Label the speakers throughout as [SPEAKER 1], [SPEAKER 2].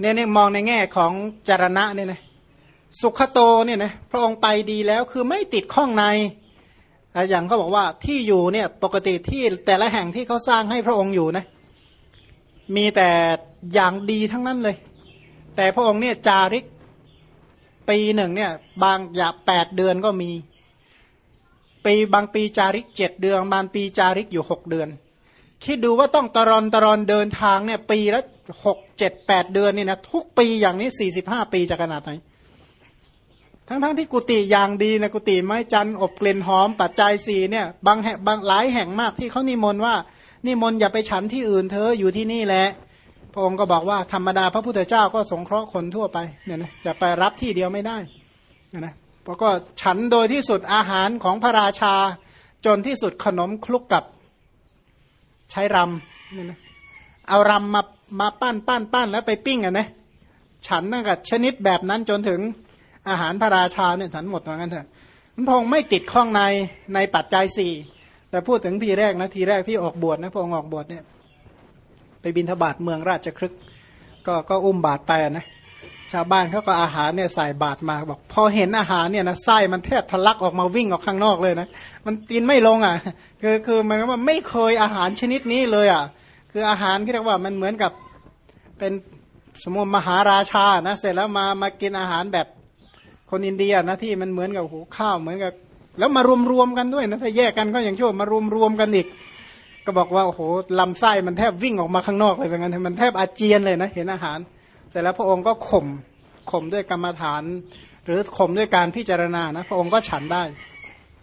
[SPEAKER 1] เนี่ยเนี่ยมองในแง่ของจารณะเนี่ยนะสุขโตเนี่ยนะพระองค์ไปดีแล้วคือไม่ติดข้องในอย่างเขาบอกว่าที่อยู่เนี่ยปกติที่แต่ละแห่งที่เขาสร้างให้พระองค์อยู่นะมีแต่อย่างดีทั้งนั้นเลย แต่พระองค์เนี่ยจาริกปีหนึ่งเนี่ยบางอย่าแปดเดือนก็มีปีบางปีจาริกเจ็ดเดือน บางปีจาริกอยู่หกเดือน คิดดูว่าต้องตรอนตรอนเดินทางเนี่ย ปีละหกเจ็ดแปดเดือนนี่นะทุกปีอย่างนี้สี่สิบห้าปีจะขนาดไหนทั้งๆทที่กุฏิอย่างดีนะกุฏิไม้จันอบกลิ่นหอม ปัจจัยสีเนี่ยบางแห่งบางหลายแห่งมากที่เขานิมนต์ว่า นิมนต์อย่าไปฉันที่อื่นเธออยู่ที่นี่แหละพระองค์ก็บอกว่าธรรมดาพระพุทธเจ้าก็สงเคราะห์คนทั่วไปเนี่ยนะจะไปรับที่เดียวไม่ได้นะเพราะก็ฉันโดยที่สุดอาหารของพระราชาจนที่สุดขนมคลุกกับ ใช้รำเนี่ยนะเอารำมามาปั้นปั้นปั้นแล้วไปปิ้งอะนะฉันนั่นกับชนิดแบบนั้นจนถึงอาหารพระราชาเนี่ยฉันหมดเหมือนกันเถอะพระองค์ไม่ติดข้องในในปัจจัยสี่แต่พูดถึงทีแรกนะทีแรกที่ออกบวชนะพระองค์ออกบวชเนี่ยไปบินทบาทเมืองราชครึกก็ก็อุ้มบาทไปนะ ชาวบ้านเขาก็อาหารเนี่ยใส่บาทมาบอก พอเห็นอาหารเนี่ยนะไส้มันแทบทะลักออกมาวิ่งออกข้างนอกเลยนะมันกินไม่ลงอะ คือคือมันว่าไม่เคยอาหารชนิดนี้เลยอะ คืออาหารที่เรียกว่ามันเหมือนกับเป็นสมมติมหาราชานะเสร็จแล้วมามากินอาหารแบบคนอินเดียนะที่มันเหมือนกับหูข้าวเหมือนกับแล้วมารวมๆกันด้วยนะถ้าแยกกันก็อย่างชั่วมารวมๆกันอีก ก็บอกว่าโอ้โหลำไส้มันแทบวิ่งออกมาข้างนอกเลยเป็นงั้นมันแทบอาเจียนเลยนะเห็นอาหาร เสร็จแล้วพระองค์ก็ข่มข่มด้วยกรรมฐาน หรือข่มด้วยการพิจารณานะ พระองค์ก็ฉันได้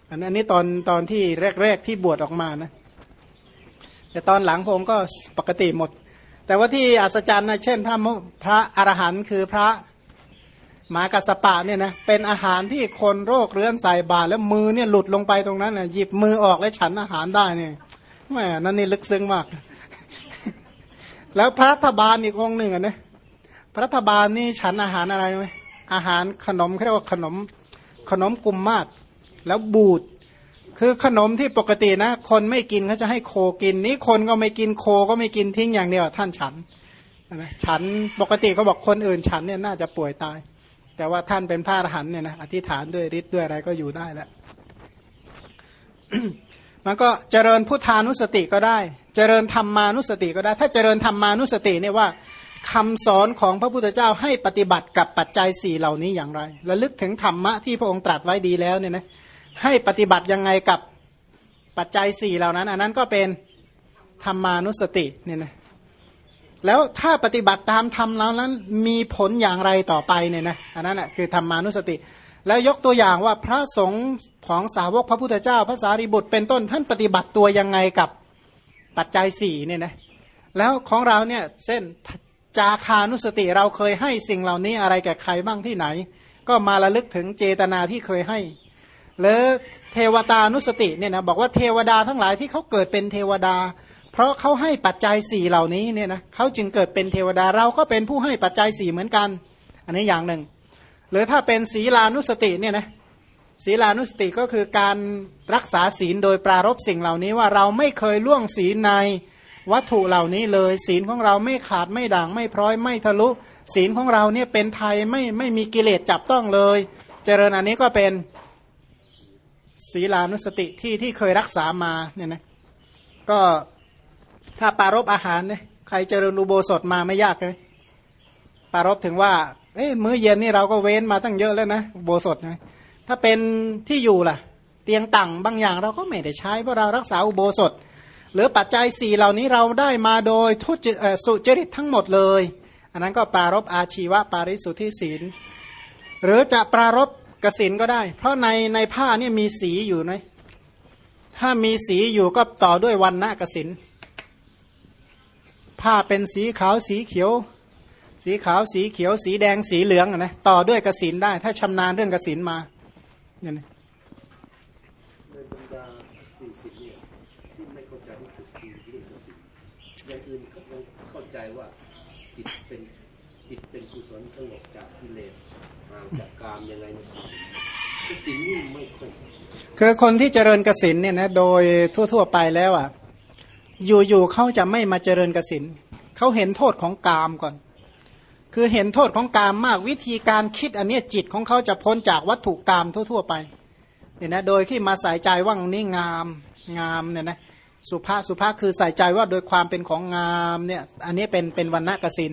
[SPEAKER 1] อันนี้ตอนตอนที่แรกๆที่บวชออกมานะแต่ตอนหลังพระองค์ก็ปกติหมด แต่ว่าที่อัศจรรย์นะเช่น พระพระอรหันต์คือพระหมากัสปะเนี่ยนะเป็นอาหารที่คนโรคเรื้อนใส่บาตรแล้วมือเนี่ยหลุดลงไปตรงนั้นนะหยิบมือออกแล้วฉันอาหารได้เนี่ยแม่นั่นนี่ลึกซึ้งมาก แล้วพระรัฐบาลอีกองหนึ่งอะนะ รัฐบาลนี่ฉันอาหารอะไรไหมอาหารขนมเขาเรียกว่าขนมขนมกุมมาศแล้วบูดคือขนมที่ปกตินะ คนไม่กินเขาจะให้โคกิน นี้คนก็ไม่กินโคก็ไม่กินทิ้งอย่างเดียวท่านฉันนะฉันปกติเขาบอกคนอื่นฉันเนี่ยน่าจะป่วยตาย แต่ว่าท่านเป็นพระอรหันเนี่ยนะอธิษฐานด้วยฤทธิ์ด้วยอะไรก็อยู่ได้แล้วมันก็เจริญพุทธานุสติก็ได้ เจริญธรรมานุสติก็ได้ ถ้าเจริญธรรมานุสติเนี่ยว่า คำสอนของพระพุทธเจ้าให้ปฏิบัติกับปัจจัยสี่เหล่านี้อย่างไรระลึกถึงธรรมะที่พระองค์ตรัสไว้ดีแล้วเนี่ยนะให้ปฏิบัติยังไงกับปัจจัยสี่เหล่านั้น อันนั้นก็เป็นธรรมานุสติเนี่ยนะแล้วถ้าปฏิบัติตามธรรมแล้วนั้นมีผลอย่างไรต่อไปเนี่ยนะอันนั้นแหะคือธรรมานุสติ แล้วยกตัวอย่างว่าพระสงฆ์ของสาวกพระพุทธเจ้าพระสารีบุตรเป็นต้นท่านปฏิบัติตัวยังไงกับปัจจัยสี่เนี่ยนะแล้วของเราเนี่ยเส้น จาคานุสติเราเคยให้สิ่งเหล่านี้อะไรแก่ใครบ้างที่ไหน ก็มาระลึกถึงเจตนาที่เคยให้ หรือเทวตานุสติเนี่ยนะบอกว่าเทวดาทั้งหลายที่เขาเกิดเป็นเทวดา เพราะเขาให้ปัจจัยสี่เหล่านี้เนี่ยนะเขาจึงเกิดเป็นเทวดาเราก็เป็นผู้ให้ปัจจัยสี่เหมือนกัน อันนี้อย่างหนึ่ง หรือถ้าเป็นศีลานุสติเนี่ยนะศีลานุสติก็คือการรักษาศีลโดยปรารบสิ่งเหล่านี้ว่าเราไม่เคยล่วงศีลใน วัตถุเหล่านี้เลย ศีลของเราไม่ขาดไม่ด่างไม่พร้อยไม่ทะลุ ศีลของเราเนี่ยเป็นไทยไม่ไม่มีกิเลสจับต้องเลย เจริญอันนี้ก็เป็นศีลานุสติที่ที่เคยรักษามาเนี่ยนะก็ถ้าปารบอาหารเนี่ยใครเจริญอุโบสถมาไม่ยากเลยปารบถึงว่า เอ้มื้อเย็นนี่เราก็เว้นมาตั้งเยอะแล้วนะโบสถนะถ้าเป็นที่อยู่ล่ะ เตียงต่างบางอย่างเราก็ไม่ได้ใช้เพราะเรารักษาอุโบสถ หรือปัจจัยสี่เหล่านี้เราได้มาโดยทุจสุจริตทั้งหมดเลย อันนั้นก็ปรารบอาชีวะปาริสุทธิศีล หรือจะปรารบกสินก็ได้ เพราะในในผ้าเนี่ยมีสีอยู่ไหมถ้ามีสีอยู่ก็ต่อด้วยวันณะกสินผ้าเป็นสีขาวสีเขียว สีขาวสีเขียว สีแดงสีเหลืองนะต่อด้วยกสินได้ ถ้าชำนาญเรื่องกสินมาเนี่ยนะ ที่ไม่เข้าใจที่สุดคือเรื่องสินอย่างอื่นเขาเข้าใจว่าจิตเป็นจิตเป็นกุศลสงบจากกิเลสห่างจากกามยังไงนะกสินนี่ไม่ค่อยคือคนที่เจริญกสินเนี่ยนะโดยทั่ว ๆ ไปแล้วอะ อยู่ๆเขาจะไม่มาเจริญกสินเขาเห็นโทษของกามก่อน คือเห็นโทษของกามมากวิธีการคิดอันเนี้ยจิตของเขาจะพ้นจากวัตถุกามทั่ว ๆ ไปเนี่ยนะโดยที่มาใส่ใจว่างนี่งามงามเนี่ยนะ สุภาพสุภาพคือใส่ใจว่าโดยความเป็นของงามเนี่ยอันนี้เป็นเป็นวันณกสิน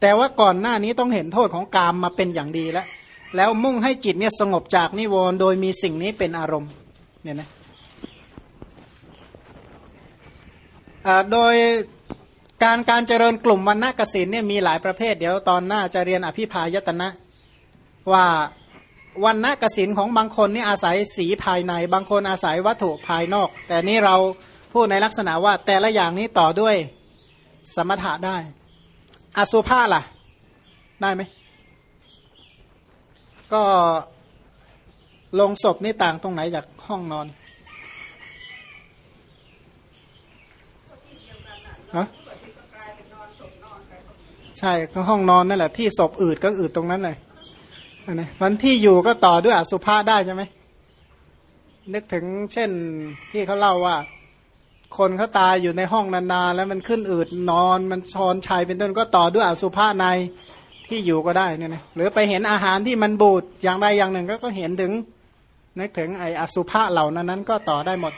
[SPEAKER 1] แต่ว่าก่อนหน้านี้ต้องเห็นโทษของกามมาเป็นอย่างดีแล้ว แล้วมุ่งให้จิตเนี่ยสงบจากนิวรณ์โดยมีสิ่งนี้เป็นอารมณ์เนี่ยนะโดยการการเจริญกลุ่มวันณกสินเนี่ยมีหลายประเภท เดี๋ยวตอนหน้าจะเรียนอภิพายตนะว่าวันณกสินของบางคนนี่อาศัยสีภายใน บางคนอาศัยวัตถุภายนอก แต่นี่เรา พูดในลักษณะว่าแต่ละอย่างนี้ต่อด้วยสมถะได้ อสุภาล่ะ ได้ไหม ก็ลงศพนี่ต่างตรงไหนจากห้องนอนฮะใช่ก็ห้องนอนนั่นแหละที่ศพอืดก็อืดตรงนั้นเลยนะวันที่อยู่ก็ต่อด้วยอสุภะได้ใช่ไหมนึกถึงเช่นที่เขาเล่าว่า คนเขาตายอยู่ในห้องนานๆแล้วมันขึ้นอืดนอนมันชอนชัยเป็นต้นก็ต่อด้วยอสุภะในที่อยู่ก็ได้เนี่ยนะหรือไปเห็นอาหารที่มันบูดอย่างใดอย่างหนึ่งก็ก็เห็นถึงนึกถึงไออสุภะเหล่านั้นนั้นก็ต่อได้หมด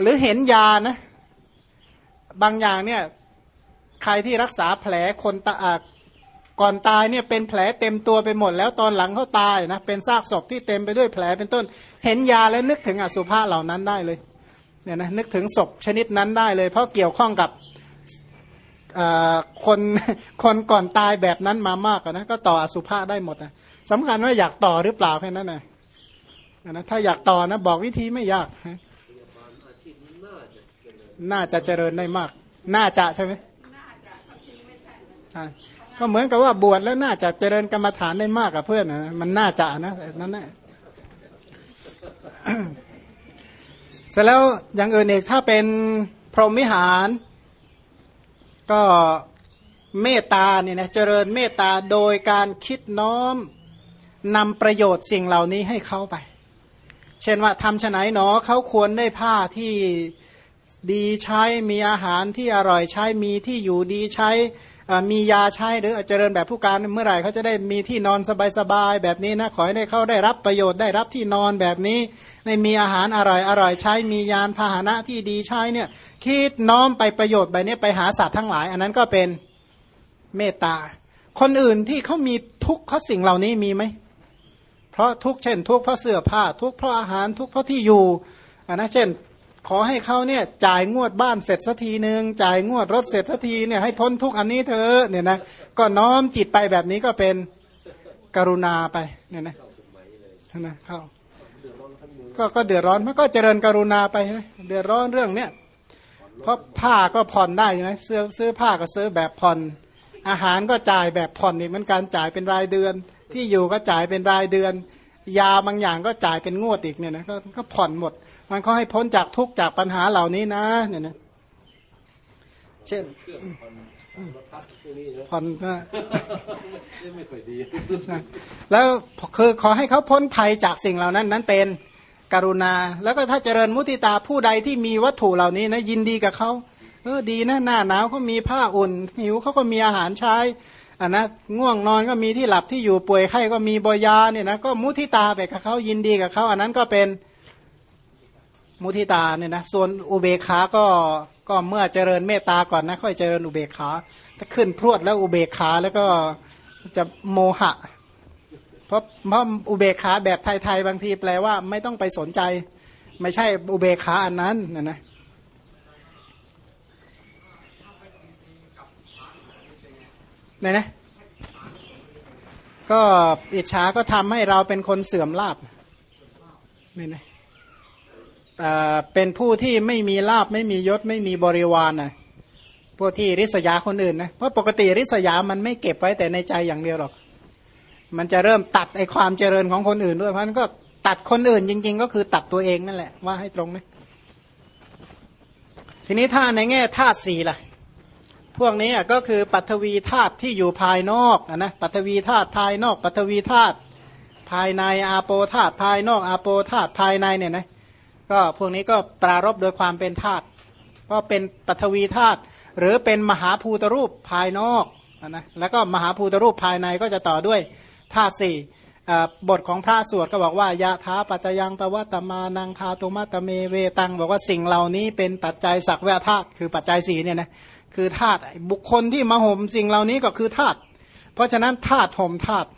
[SPEAKER 1] หรือเห็นยานะบางอย่างเนี่ยใครที่รักษาแผลคนตาก่อนตายเนี่ยเป็นแผลเต็มตัวไปหมด แล้วตอนหลังเขาตายนะเป็นซากศพที่เต็มไปด้วยแผลเป็นต้น เห็นยาแล้วนึกถึงอสุภะเหล่านั้นได้เลย เนี่ยนะนึกถึงศพชนิดนั้นได้เลย เพราะเกี่ยวข้องกับคนคนก่อนตายแบบนั้นมามากนะก็ต่ออสุภะได้หมดนะสำคัญว่าอยากต่อหรือเปล่าแค่นั้นนะนะถ้าอยากต่อนะบอกวิธีไม่ยากน่าจะเจริญได้มาก น่าจะใช่ไหมใช่ก็เหมือนกับว่าบวชแล้วน่าจะเจริญกรรมฐานได้มากกับเพื่อนนะมันน่าจะนะนั่นแหละ เสร็จแล้วอย่างอื่นอีกถ้าเป็นพรหมวิหาร ก็เมตตาเนี่ยนะเจริญเมตตาโดยการคิดน้อมนำประโยชน์สิ่งเหล่านี้ให้เขาไป เช่นว่าทำฉไหนหนอเขาควรได้ผ้าที่ดีใช้มีอาหารที่อร่อยใช้มีที่อยู่ดีใช้ มียาใช้หรือเจริญแบบผู้การเมื่อไหร่เขาจะได้มีที่นอนสบายๆแบบนี้นะขอให้ได้เขาได้รับประโยชน์ได้รับที่นอนแบบนี้ในมีอาหารอร่อยอร่อยใช้มียานพาหนะที่ดีใช้เนี่ยคิดน้อมไปประโยชน์แบบนี้ไปหาสัตว์ทั้งหลาย อันนั้นก็เป็นเมตตา คนอื่นที่เขามีทุกข์เพราะสิ่งเหล่านี้มีไหมเพราะทุกข์เช่น ทุกข์เพราะเสื้อผ้า ทุกข์เพราะอาหารทุกข์เพราะที่อยู่อันนะเช่น ขอให้เขาเนี่ยจ่ายงวดบ้านเสร็จสักทีหนึ่งจ่ายงวดรถเสร็จสักทีเนี่ยให้พ้นทุกอันนี้เธอเนี่ยนะก็น้อมจิตไปแบบนี้ก็เป็นกรุณาไปเนี่ยนะนะเข้าก็ก็เดือดร้อนมันก็เจริญกรุณาไปเดือดร้อนเรื่องเนี้ยเพราะผ้าก็ผ่อนได้ใช่ไหมเสื้อซื้อผ้าก็ซื้อแบบผ่อน อาหารก็จ่ายแบบผ่อนอีกเหมือนการจ่ายเป็นรายเดือน ที่อยู่ก็จ่ายเป็นรายเดือน ยาบางอย่างก็จ่ายเป็นงวดอีกเนี่ยนะก็ก็ผ่อนหมด มันก็ให้พ้นจากทุกจากปัญหาเหล่านี้นะเนี่ยนะเช่นผ่อนก็ไม่ค่อยดีใช่แล้วคือขอให้เขาพ้นภัยจากสิ่งเหล่านั้น นั้นเป็นกรุณา แล้วก็ถ้าเจริญมุติตาผู้ใดที่มีวัตถุเหล่านี้นะยินดีกับเขาเออดีนะหน้าหนาวเขามีผ้าอุ่นหิวเขาก็มีอาหารใช้ อะนะง่วงนอนก็มีที่หลับที่อยู่ป่วยไข้ก็มีบอยาเนี่ยนะก็มุทิตาไปกับเขายินดีกับเขาอันนั้นก็เป็นมุทิตาเนี่ยนะส่วนอุเบกขาก็ก็เมื่อเจริญเมตตาก่อนนะค่อยเจริญอุเบกขาถ้าขึ้นพรวดแล้วอุเบกขาแล้วก็จะโมหะ เพราะเพราะอุเบกขาแบบไทยๆบางทีแปลว่า ไม่ต้องไปสนใจ ไม่ใช่อุเบกขาอันนั้นนะนะ ไหนนะก็อิจฉาก็ทำให้เราเป็นคนเสื่อมลาบนี่นะเป็นผู้ที่ไม่มีลาบไม่มียศไม่มีบริวารนะพวกที่ริษยาคนอื่นนะเพราะปกติริษยามันไม่เก็บไว้แต่ในใจอย่างเดียวหรอก มันจะเริ่มตัดไอความเจริญของคนอื่นด้วยเพราะนั้นก็ตัดคนอื่นจริง ๆ ก็คือตัดตัวเองนั่นแหละว่าให้ตรงนะทีนี้ถ้าในแง่ธาตุสีล่ะ พวกนี้ก็คือปัทวีธาตุที่อยู่ภายนอกนะปัทวีธาตุภายนอกปัทวีธาตุภายในอาโปธาตุภายนอกอาโปธาตุภายในเนี่ยนะก็พวกนี้ก็ปรารบโดยความเป็นธาตุก็เป็นปฐวีธาตุหรือเป็นมหาภูตรูปภายนอกนะแล้วก็มหาภูตรูปภายในก็จะต่อด้วยธาตุสี่บทของพระสวดก็บอกว่ายะท้าปัจจยังปวัตมานังทาตุมาตเมเวตัง บอกว่าสิ่งเหล่านี้เป็นปัจจัยสักแวธาตุคือปัจจัยสี่เนี่ยนะ คือธาตุบุคคลที่มาห่มสิ่งเหล่านี้ก็คือธาตุเพราะฉะนั้นธาตุห่มธาตุ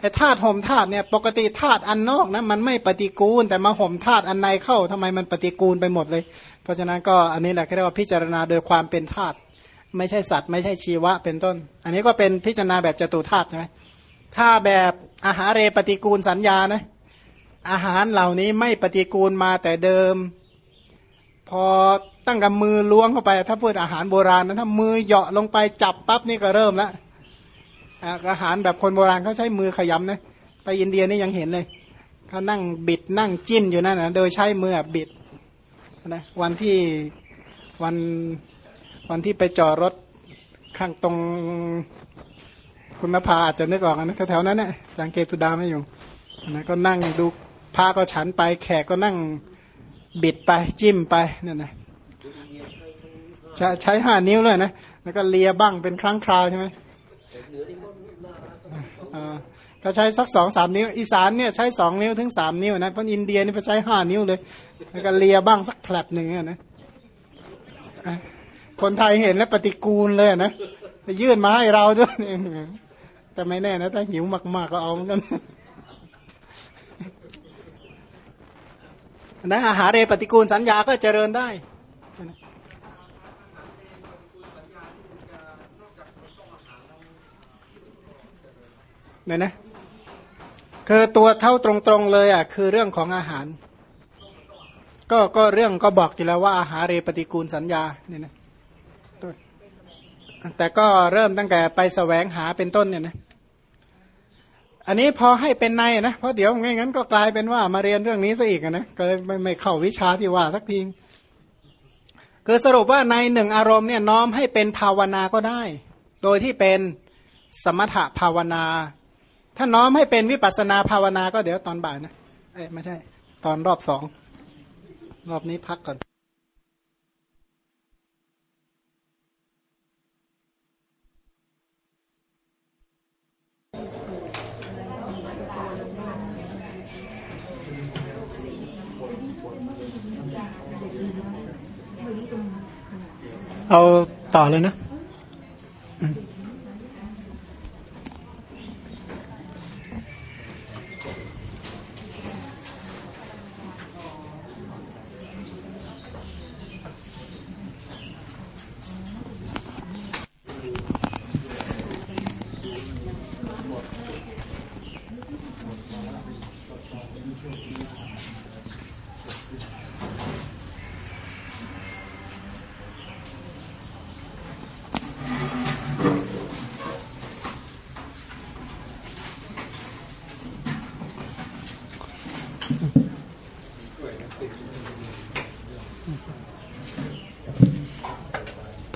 [SPEAKER 1] ไอ้ธาตุห่มธาตุเนี่ยปกติธาตุอันนอกนะมันไม่ปฏิกูล แต่มาห่มธาตุอันในเข้าทำไมมันปฏิกูลไปหมดเลย เพราะฉะนั้นก็อันนี้แหละเรียกว่าพิจารณาโดยความเป็นธาตุไม่ใช่สัตว์ไม่ใช่ชีวะเป็นต้น อันนี้ก็เป็นพิจารณาแบบจตุธาตุใช่ไหมถ้าแบบอาหารเรปฏิกูลสัญญานะอาหารเหล่านี้ไม่ปฏิกูลมาแต่เดิม พอ ตั้งกับมือล้วงเข้าไป ถ้าพูดอาหารโบราณนะถ้ามือเหยาะลงไปจับปั๊บนี่ก็เริ่มแล้วอาหารแบบคนโบราณเขาใช้มือขยำนะไปอินเดียนี่ยังเห็นเลยเขานั่งบิดนั่งจิ้นอยู่นั่นนะโดยใช้มือบิดนะวันที่วันวันที่ไปจอดรถข้างตรงคุณนภาอาจจะนึกออกนะแถวๆนั้นเนี่ยจังเกตุดาไม่อยู่นะก็นั่งดูพาก็ฉันไปแขกก็นั่งบิดไปจิ้มไปนั่นนะ ใช้ใช้ห้านิ้วเลยนะ แล้วก็เลียบ้างเป็นครั้งคราวใช่ไหมก็ใช้สักสองสามนิ้ว อีสานเนี่ยใช้สองนิ้วถึงสามนิ้วนะเพราะอินเดียนี่ไปใช้ห้านิ้วเลย แล้วก็เลียบ้างสักแผลบหนึ่งนะคนไทยเห็นแล้วปฏิกูลเลยนะยื่นมาให้เราด้วยแต่ไม่แน่นะถ้าหิวมากๆก็เอาเหมือนกันนะอาหารเรปฏิกูลสัญญาก็เจริญได้ เนี่ยนะคือตัวเท่าตรงๆเลยอะคือเรื่องของอาหาร ก็ก็เรื่องก็บอกอยู่แล้วว่าอาหารเรปฏิกูลสัญญาเนี่ยนะแต่ก็เริ่มตั้งแต่ไปแสวงหาเป็นต้นเนี่ยนะอันนี้พอให้เป็นในนะเพราะเดี๋ยวไม่งั้นก็กลายเป็นว่ามาเรียนเรื่องนี้ซะอีกนะก็เลยไม่ไม่เข้าวิชาที่ว่าสักทีคือสรุปว่าในหนึ่งอารมณ์เนี่ยน้อมให้เป็นภาวนาก็ได้ โดยที่เป็นสมถะภาวนา ถ้าน้อมให้เป็นวิปัสนาภาวนาก็เดี๋ยวตอนบ่ายนะเอ้ไม่ใช่ ตอนรอบสอง รอบนี้พักก่อนเอาต่อเลยนะ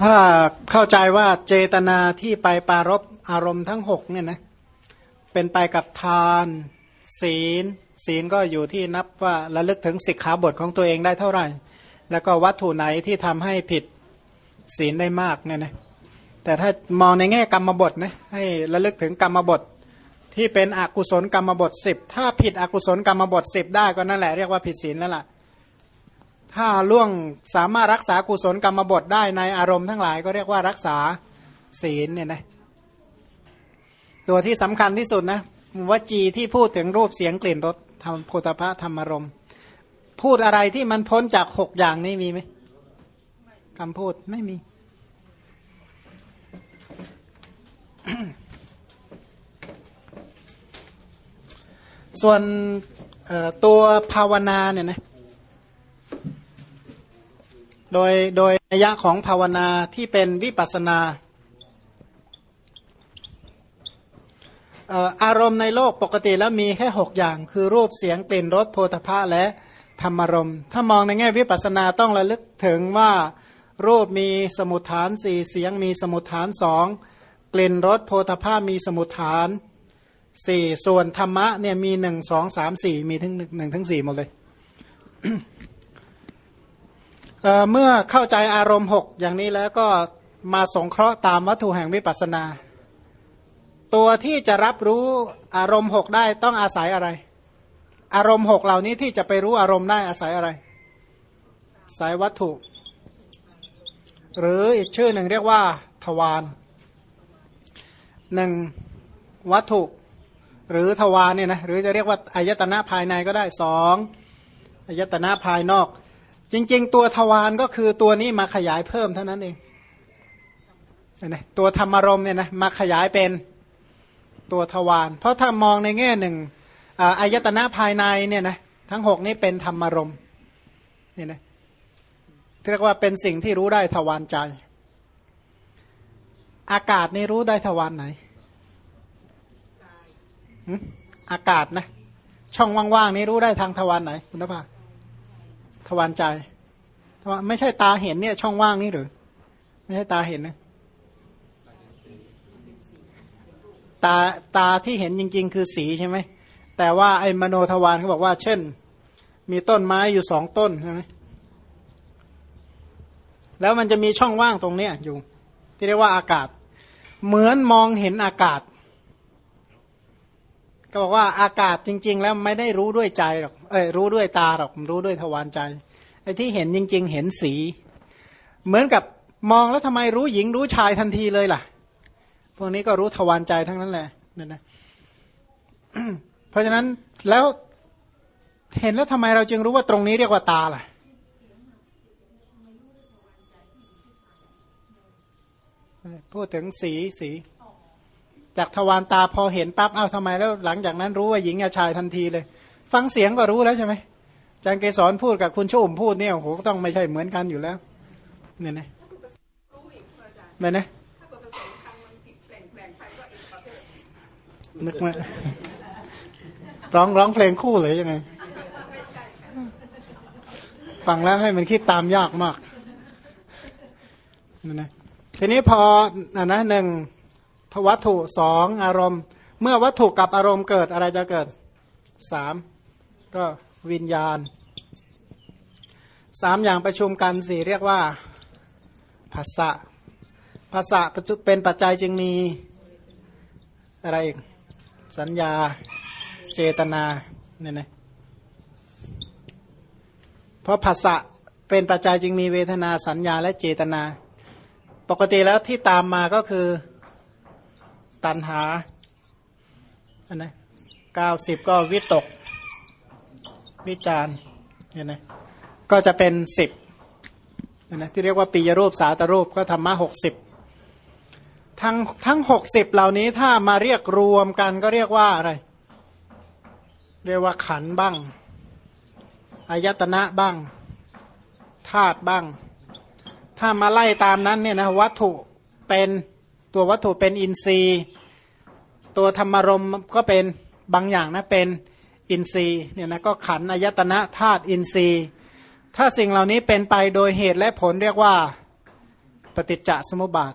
[SPEAKER 1] ถ้าเข้าใจว่าเจตนาที่ไปปารบอารมณ์ทั้งหกเนี่ยนะเป็นไปกับทาน ศีล ศีลก็อยู่ที่นับว่าระลึกถึงสิกขาบทของตัวเองได้เท่าไหร่ แล้วก็วัตถุไหนที่ทำให้ผิดศีลได้มากเนี่ยนะแต่ถ้ามองในแง่กรรมบทนะให้ระลึกถึงกรรมบทที่เป็นอกุศลกรรมบทสิบถ้าผิดอกุศลกรรมบทสิบได้ก็นั่นแหละเรียกว่าผิดศีลแล้วล่ะ ถ้าล่วงสามารถรักษากุศลกรรมบทได้ในอารมณ์ทั้งหลายก็เรียกว่ารักษาศีลเนี่ยนะตัวที่สำคัญที่สุดนะวจีที่พูดถึงรูปเสียงกลิ่นรสธรรมโพธพะธรรมารมณ์พูดอะไรที่มันพ้นจากหกอย่างนี้มีไหมคำพูดไม่มี ส่วนตัวภาวนาเนี่ยนะ โดยโดยนัยะของภาวนาที่เป็นวิปัสนาอารมณ์ในโลกปกติแล้วมีแค่หกอย่าง คือรูปเสียงกลิ่นรสโพธภะและธรรมารมณ์ ถ้ามองในแง่วิปัสนาต้องระลึกถึงว่ารูปมีสมุทฐานสี่เสียงมีสมุทฐานสองกลิ่นรสโพธภามีสมุทฐานสี่ส่วนธรรมะเนี่ยมีหนึ่งสองสามสี่มีถึงหนึ่งถึงสี่หมดเลย เมื่อเข้าใจอารมณ์หกอย่างนี้แล้วก็มาสงเคราะห์ตามวัตถุแห่งวิปัสนา ตัวที่จะรับรู้อารมณ์หกได้ต้องอาศัยอะไร อารมณ์หกเหล่านี้ที่จะไปรู้อารมณ์ได้อาศัยอะไรสายวัตถุ หรืออีกชื่อหนึ่งเรียกว่า ทวารหนึ่งวัตถุ หรือทวารเนี่ยนะหรือจะเรียกว่าอายตนะภายในก็ได้สองอายตนะภายนอก จริง ๆ ตัวทวารก็คือตัวนี้มาขยายเพิ่มเท่านั้นเองนะตัวธรรมารมเนี่ยนะมาขยายเป็นตัวทวารเพราะถ้ามองในแง่หนึ่งอายตนะภายในเนี่ยนะทั้งหกนี้เป็นธรรมารมเนี่ยนะเรียกว่าเป็นสิ่งที่รู้ได้ทวารใจ อากาศนี่รู้ได้ทวารไหนอากาศนะช่องว่างๆนี้รู้ได้ทางทวารไหนคุณภา ทวารใจไม่ใช่ตาเห็นเนี่ย ช่องว่างนี่หรือ ไม่ใช่ตาเห็นนะ ตาตาที่เห็นจริง ๆ คือสีใช่ไหม แต่ว่าไอ้มโนทวารเขาบอกว่า เช่น มีต้นไม้อยู่สองต้นใช่ไหมแล้วมันจะมีช่องว่างตรงเนี้ยอยู่ ที่เรียกว่าอากาศ เหมือนมองเห็นอากาศ ก็บอกว่าอากาศจริง ๆ แล้วไม่ได้รู้ด้วยใจหรอกเอ้ยรู้ด้วยตาหรอกรู้ด้วยทวารใจไอ้ที่เห็นจริง ๆ เห็นสี เหมือนกับมองแล้วทำไมรู้หญิงรู้ชายทันทีเลยล่ะ พวกนี้ก็รู้ทวารใจทั้งนั้นแหละนั่นนะเพราะฉะนั้นแล้วเห็นแล้วทำไมเราจึงรู้ว่าตรงนี้เรียกว่าตาล่ะพูดถึงสีสี จากทวารตาพอเห็นปั๊บเอ้าทำไมแล้วหลังจากนั้นรู้ว่าหญิงกับชายทันทีเลย ฟังเสียงก็รู้แล้วใช่ไหมจังเกสรพูดกับคุณชุ่มพูดเนี่ยโหก็ต้องไม่ใช่เหมือนกันอยู่แล้วเนี่ยนะเนี่ยนะนึกมาร้องร้องเพลงคู่เลยยังไงฟังแล้วให้มันคิดตามยากมากนั่นะทีนี้พออ่านะหนึ่ง วัตถุสองอารมณ์ เมื่อวัตถุกับอารมณ์เกิดอะไรจะเกิดสามก็วิญญาณสามอย่างประชุมกันสี่เรียกว่าภาษะภาษะเป็นปัจจัยจึงมีอะไรอีกสัญญาเจตนาเนี่ยนะเพราะภาษะเป็นปัจจัยจึงมีเวทนาสัญญาและเจตนา ปกติแล้วที่ตามมาก็คือ ตันหาอันนะเก้าสิบก็วิตก วิจารเห็นไหมก็จะเป็นสิบนะที่เรียกว่าปียรูปสาตรูปก็ธรรมะหกสิบทั้งทั้งหกสิบเหล่านี้ถ้ามาเรียกรวมกันก็เรียกว่าอะไร เรียกว่าขันบ้างอายตนะบ้างธาตุบ้าง ถ้ามาไล่ตามนั้นเนี่ยนะวัตถุเป็นตัววัตถุเป็นอินทรีย์ ตัวธรรมรมก็เป็นบางอย่างนะเป็นอินทรีย์เนี่ยนะก็ขันอายตนะธาตุอินทรีย์ ถ้าสิ่งเหล่านี้เป็นไปโดยเหตุและผลเรียกว่าปฏิจจสมุปบาท